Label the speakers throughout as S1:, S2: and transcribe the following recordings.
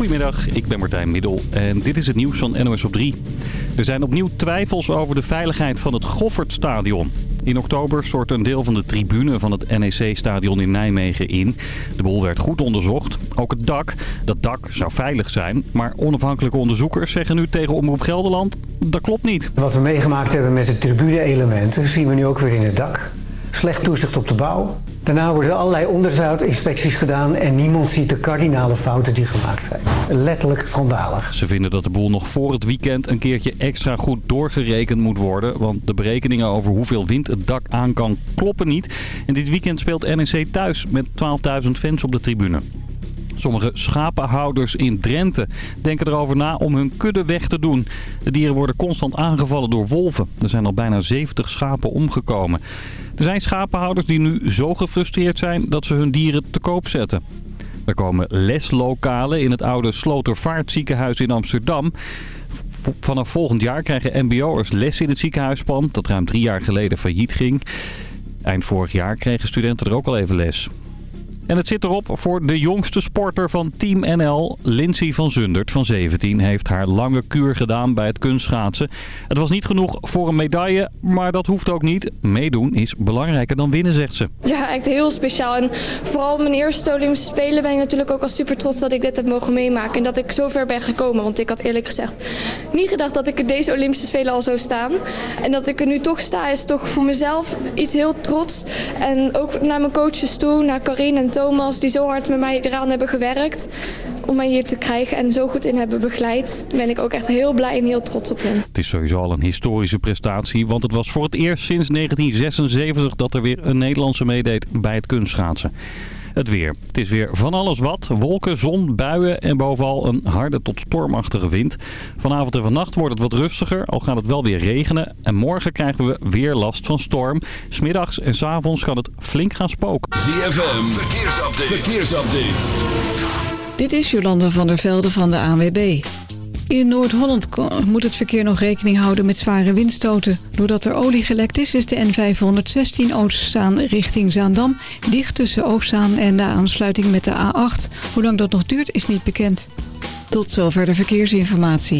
S1: Goedemiddag, ik ben Martijn Middel en dit is het nieuws van NOS op 3. Er zijn opnieuw twijfels over de veiligheid van het Goffertstadion. In oktober stort een deel van de tribune van het NEC-stadion in Nijmegen in. De boel werd goed onderzocht. Ook het dak. Dat dak zou veilig zijn. Maar onafhankelijke onderzoekers zeggen nu tegen Omroep Gelderland... dat klopt niet.
S2: Wat we meegemaakt hebben met de tribune-elementen... zien we nu ook weer in het dak. Slecht toezicht op de bouw. Daarna worden allerlei onderzoudinspecties gedaan en niemand ziet de kardinale fouten die gemaakt zijn. Letterlijk schandalig.
S1: Ze vinden dat de boel nog voor het weekend een keertje extra goed doorgerekend moet worden. Want de berekeningen over hoeveel wind het dak aan kan kloppen niet. En dit weekend speelt NEC thuis met 12.000 fans op de tribune. Sommige schapenhouders in Drenthe denken erover na om hun kudde weg te doen. De dieren worden constant aangevallen door wolven. Er zijn al bijna 70 schapen omgekomen. Er zijn schapenhouders die nu zo gefrustreerd zijn dat ze hun dieren te koop zetten. Er komen leslokalen in het oude Slotervaartziekenhuis in Amsterdam. Vanaf volgend jaar krijgen mbo'ers les in het ziekenhuispand dat ruim drie jaar geleden failliet ging. Eind vorig jaar kregen studenten er ook al even les. En het zit erop voor de jongste sporter van Team NL. Lindsay van Zundert van 17 heeft haar lange kuur gedaan bij het kunstschaatsen. Het was niet genoeg voor een medaille, maar dat hoeft ook niet. Meedoen is belangrijker dan winnen, zegt ze.
S3: Ja, echt heel speciaal. En vooral mijn eerste Olympische Spelen ben ik natuurlijk ook al super trots dat ik dit heb mogen meemaken. En dat ik zo ver ben gekomen. Want ik had eerlijk gezegd niet gedacht dat ik er deze Olympische Spelen al zou staan. En dat ik er nu toch sta is toch voor mezelf iets heel trots. En ook naar mijn coaches toe, naar Karin en Thomas, die zo hard met mij eraan hebben gewerkt om mij hier te krijgen en zo goed in hebben begeleid, ben ik ook echt heel blij en heel trots op hen.
S1: Het is sowieso al een historische prestatie, want het was voor het eerst sinds 1976 dat er weer een Nederlandse meedeed bij het kunstschaatsen. Het weer. Het is weer van alles wat. Wolken, zon, buien en bovenal een harde tot stormachtige wind. Vanavond en vannacht wordt het wat rustiger, al gaat het wel weer regenen. En morgen krijgen we weer last van storm. Smiddags en s avonds kan het flink gaan spoken.
S4: ZFM, verkeersupdate. verkeersupdate.
S5: Dit is Jolanda van der Velde van de ANWB. In Noord-Holland moet het verkeer nog rekening houden met zware windstoten. Doordat er olie gelekt is, is de N516 Oostzaan richting Zaandam... dicht tussen Oostzaan en de aansluiting met de A8. Hoe lang dat nog duurt, is niet bekend. Tot zover de verkeersinformatie.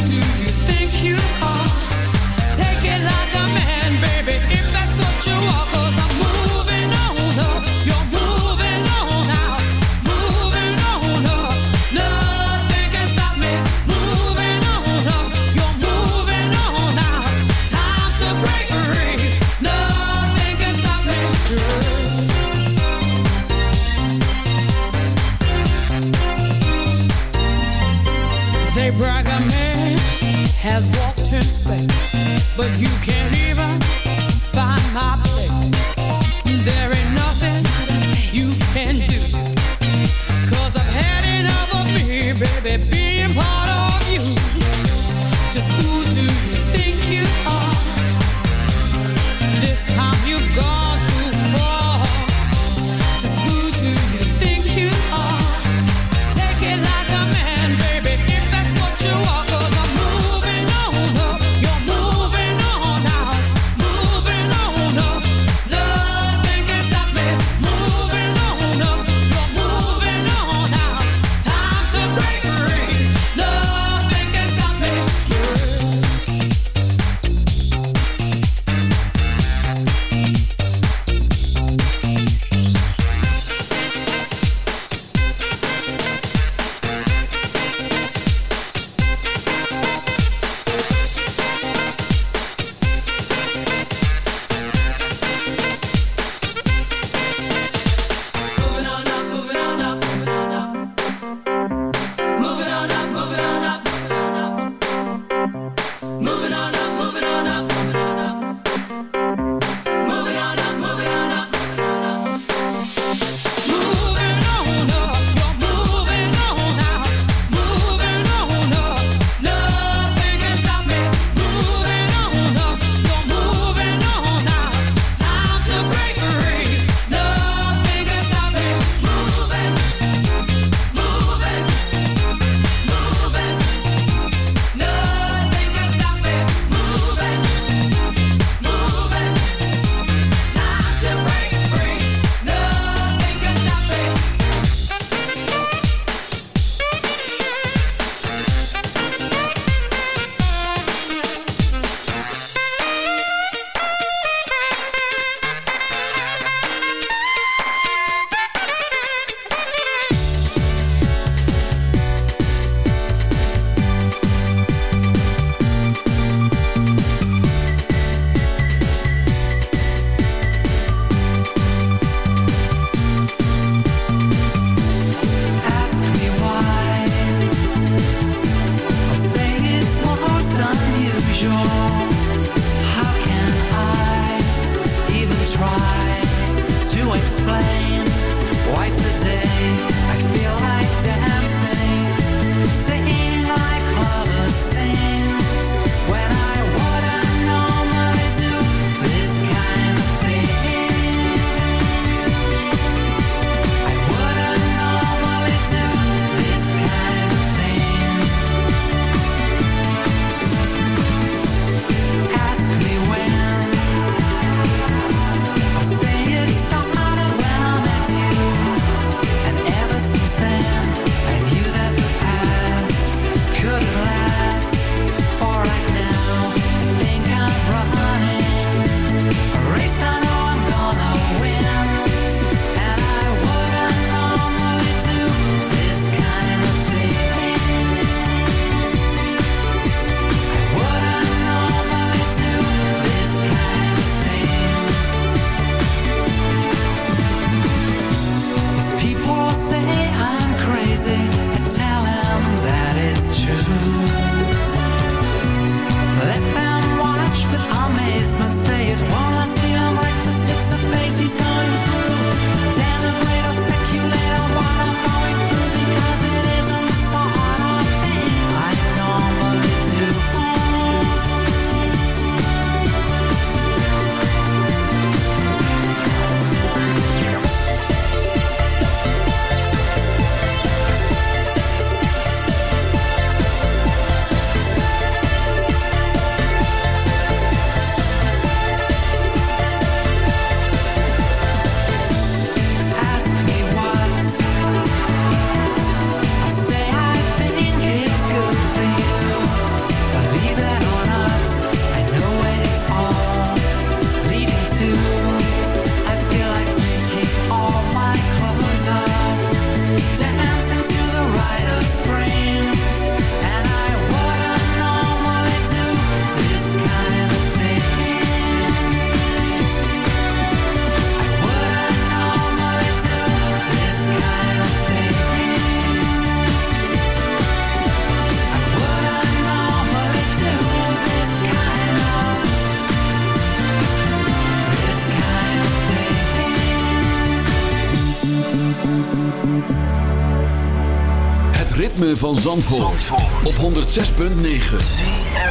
S6: van Zandvoort, op 106.9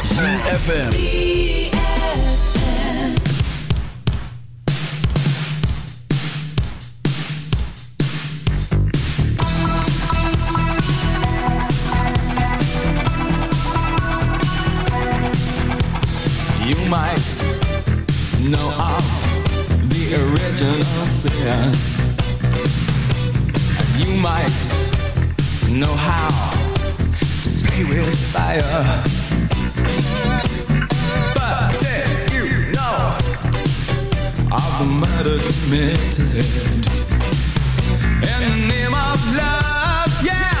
S6: CFFM You might know of the original sin. You might know how play with fire. But did you know of the murder committed in the name of love? Yeah,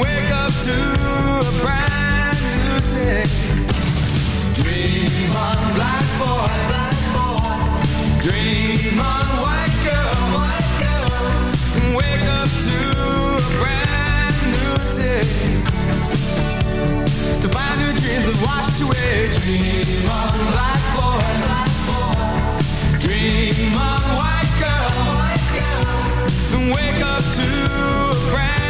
S6: wake up to a brand new day. Dream on, black boy, black boy. Dream on, white girl, white girl. Wake up to a brand new day. To find your dreams have washed away. Dream on, black boy, black boy. Dream on, white girl, white girl. Wake up to a brand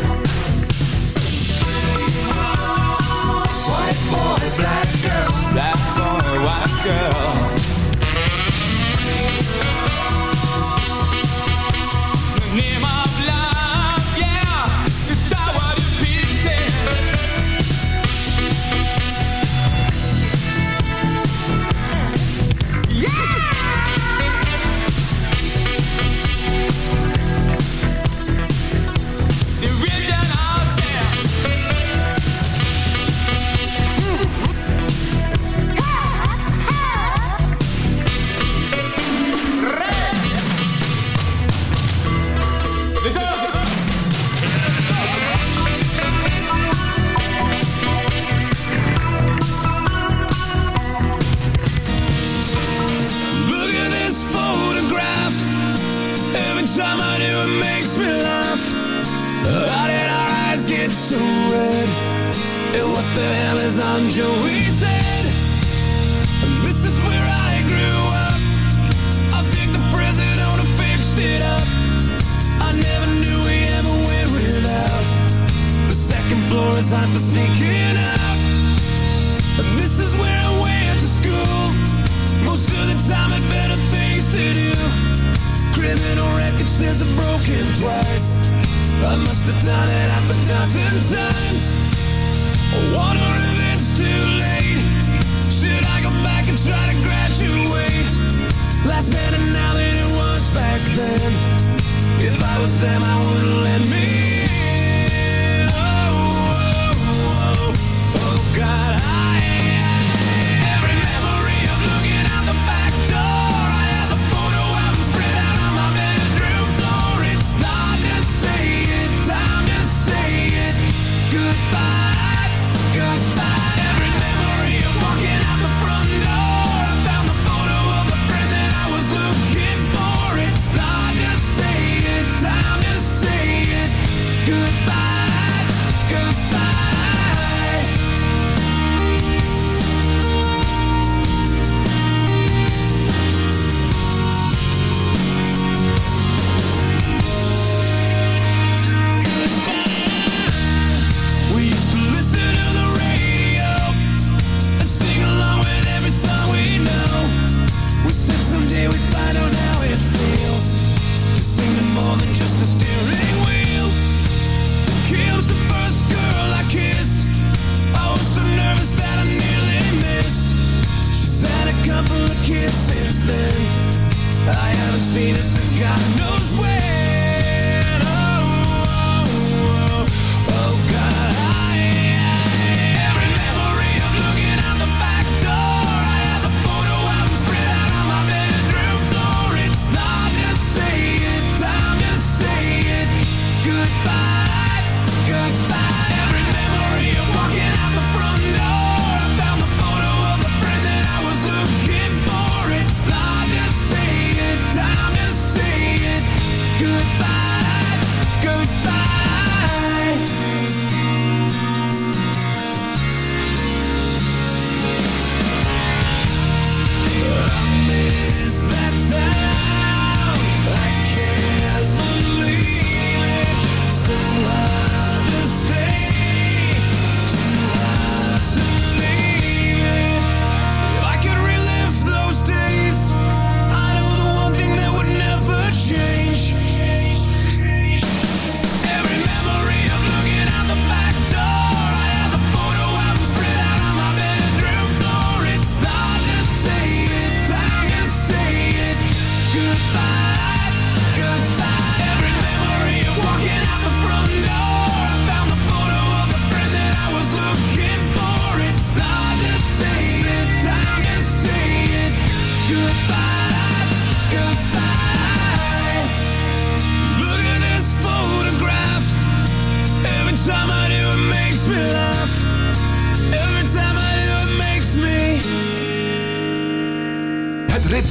S6: black girl. Black boy, white girl. It makes me laugh. How did our eyes get so red? And what the hell is on Joey's head? This is where I grew up. I think the president have fixed it up. I never knew we ever went without. The second floor is hot for sneaking out. And this is where I went to school. Most of the time had better things to do. Criminal record says I've broken twice. I must have done it half a dozen times. I wonder if it's too late. Should I go back and try to graduate? Life's better now than it was back then. If I was them, I wouldn't let me in. Oh, oh, oh, oh, God, I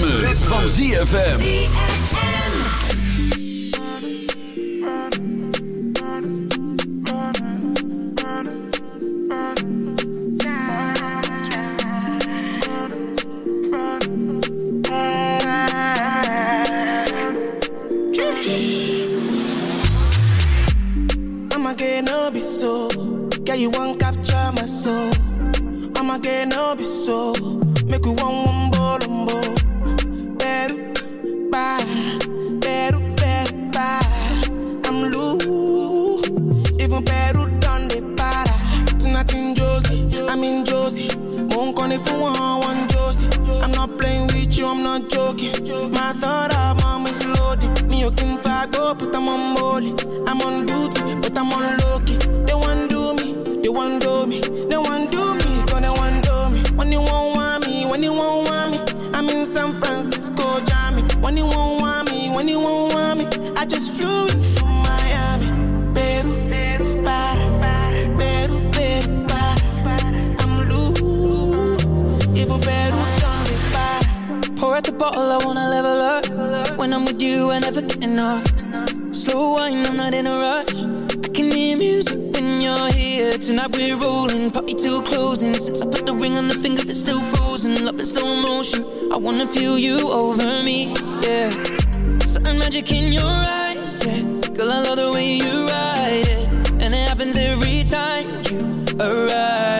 S4: ritme, ritme. van ZFM.
S7: Be so, yeah you won't capture my soul. I'ma get no be so, make you want I'm
S8: with you, I never get enough. Slow wine, I'm not in a rush. I can hear music when you're here Tonight we're rolling, party till closing. Since I put the ring on the finger, it's still frozen. Love in slow motion, I wanna feel you over me, yeah. Certain magic in your eyes, yeah. Girl, I love the way you ride it. And it happens every time you arrive.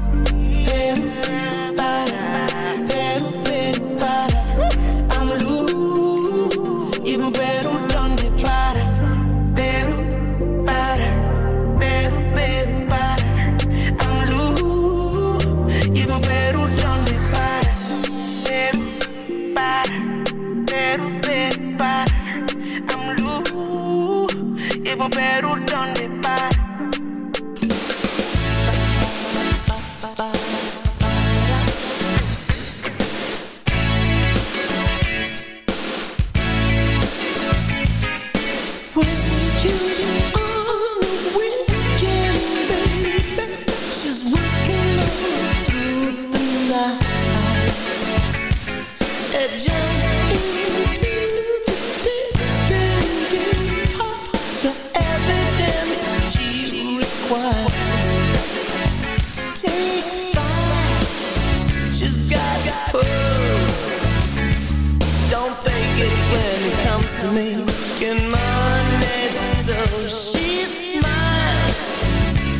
S9: making money So she smiles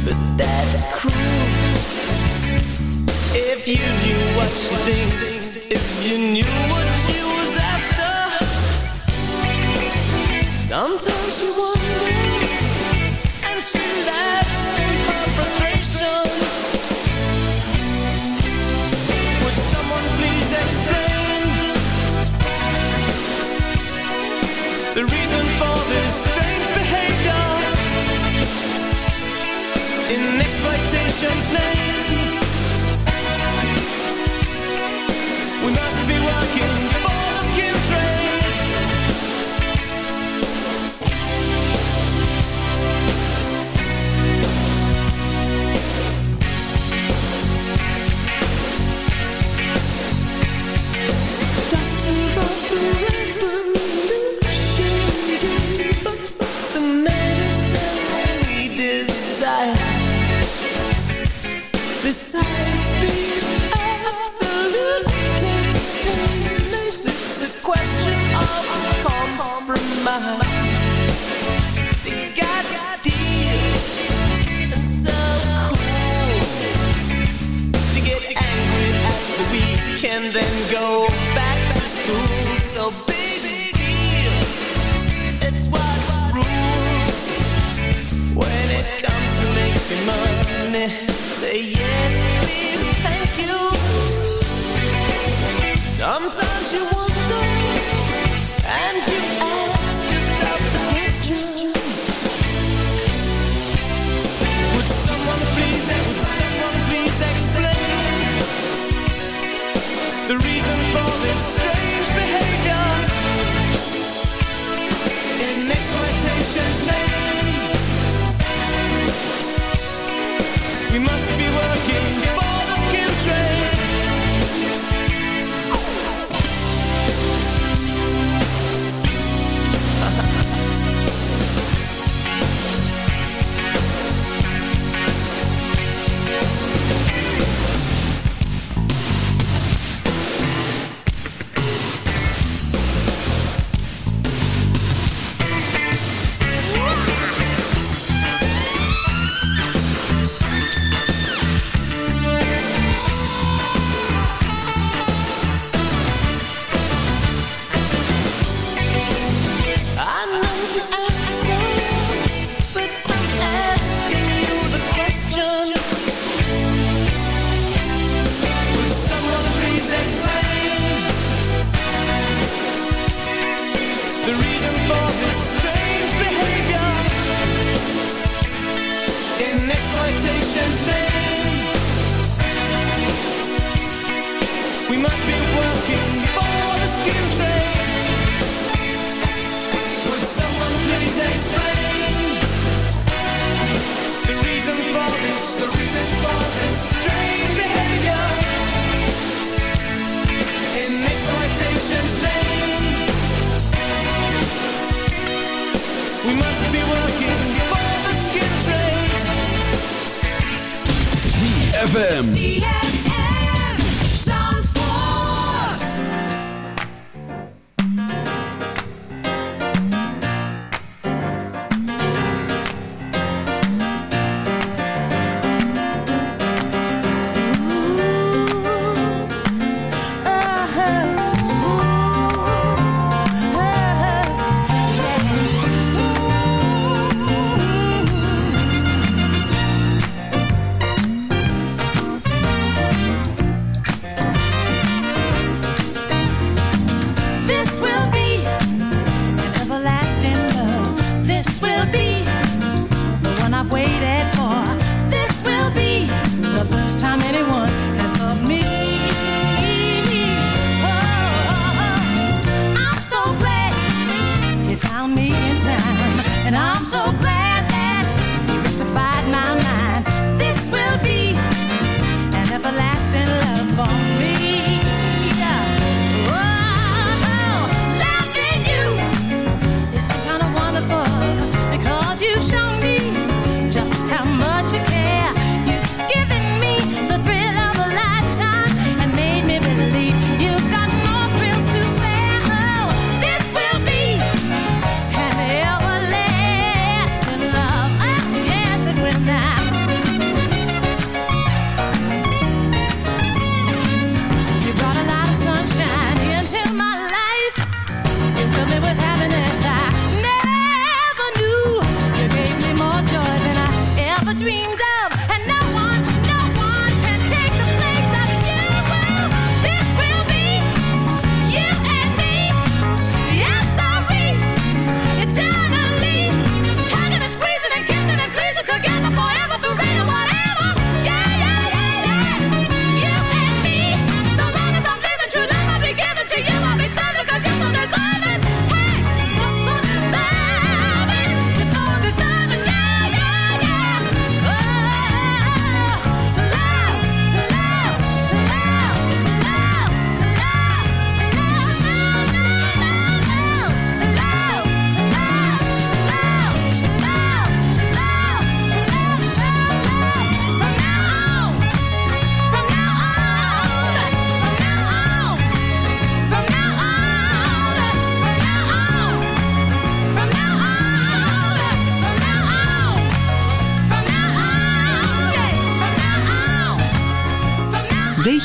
S9: But that's cruel. If you knew what you think If you knew what you after. Sometimes you wonder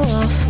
S10: off.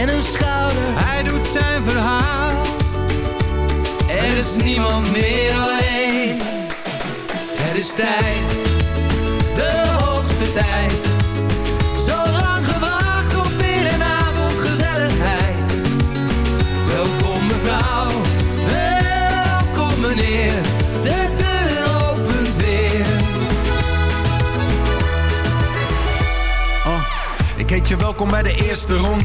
S11: En een schouder.
S12: Hij doet zijn verhaal.
S11: Er is niemand meer alleen. Het is tijd, de hoogste tijd. Zo lang gewacht op weer een avondgezelligheid. Welkom mevrouw, welkom meneer. De deur opent weer.
S13: Oh, ik heet je welkom bij de eerste ronde.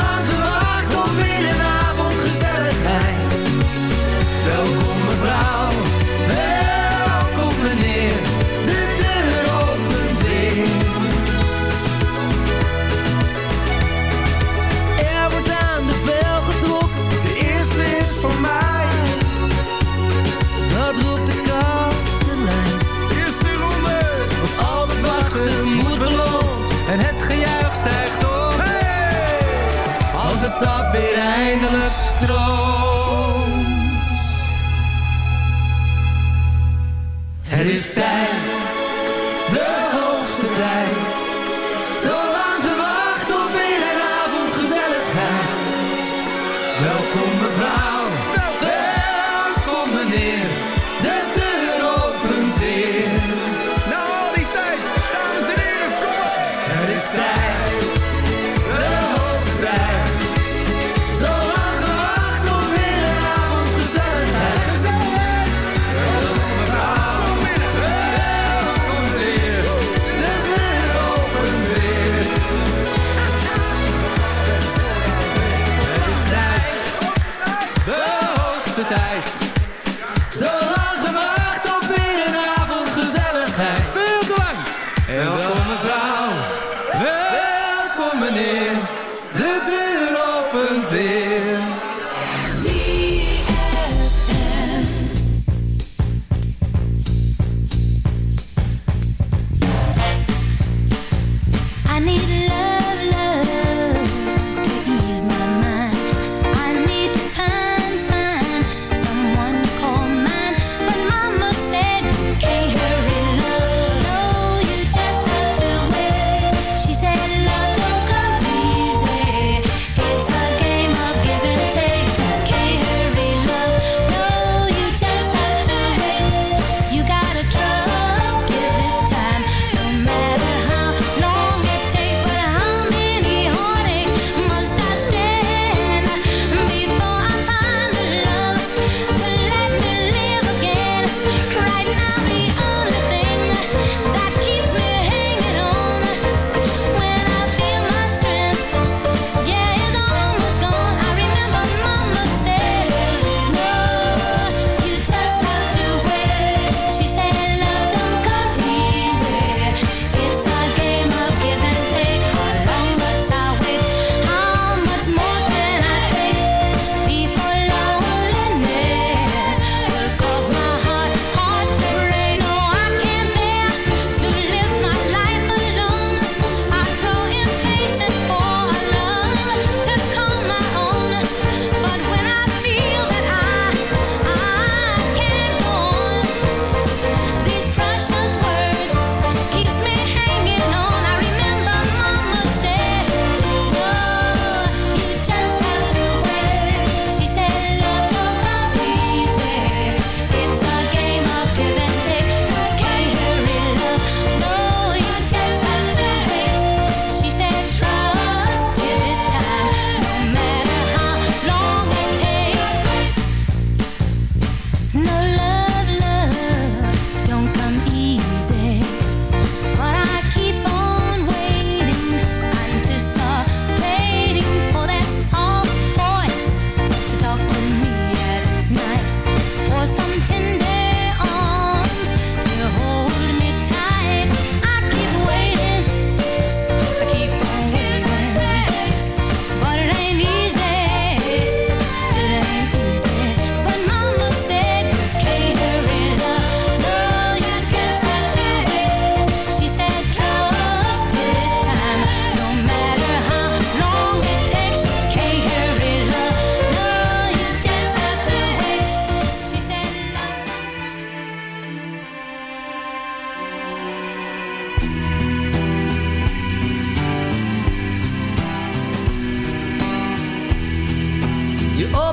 S11: Het is tijd, de hoogste tijd.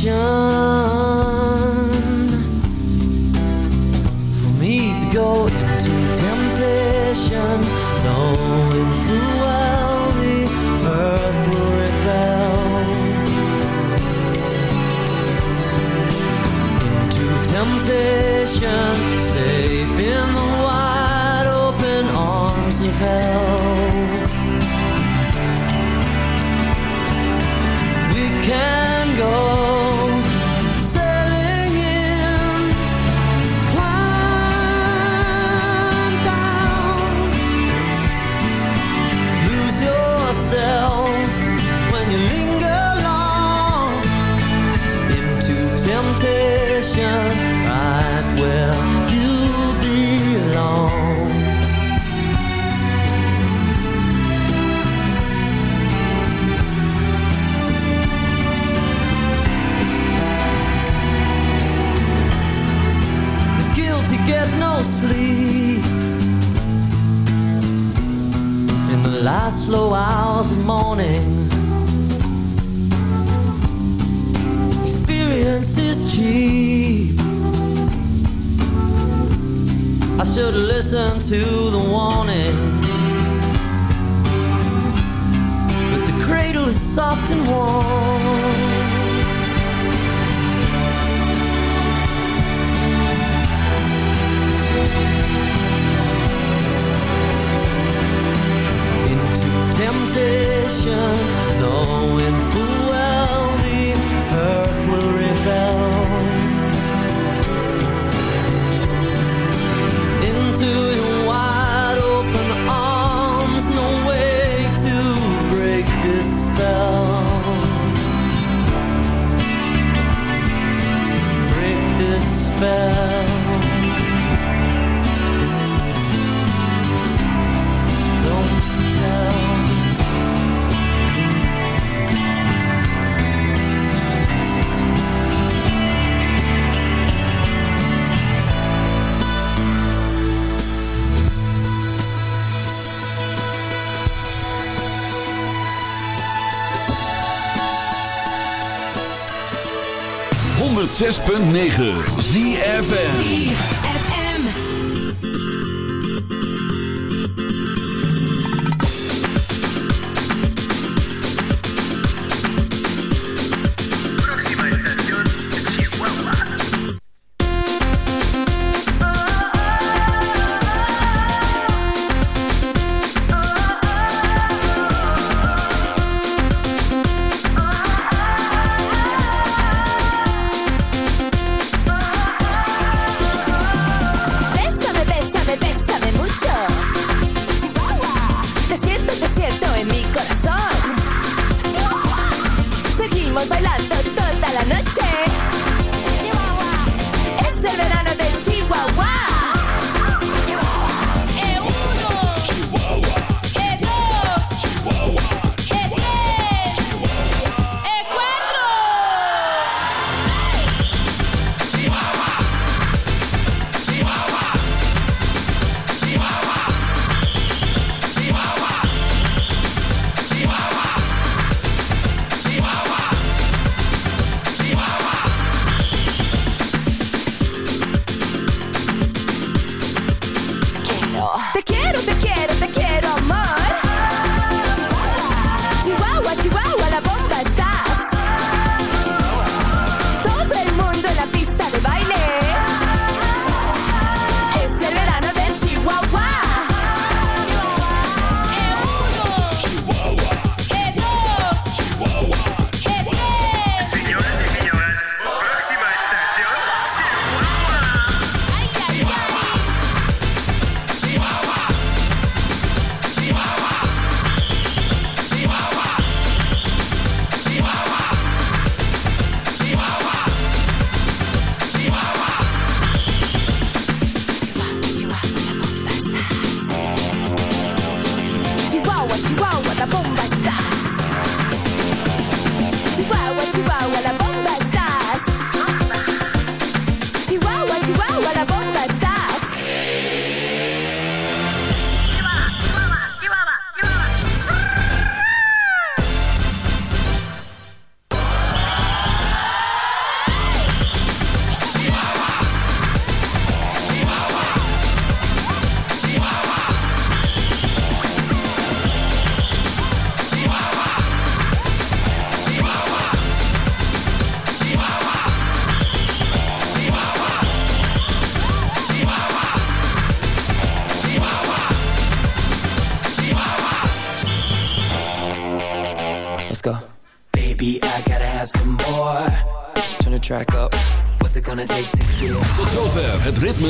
S11: for me to go into temptation, knowing full well spell.
S4: 106.9 ZFN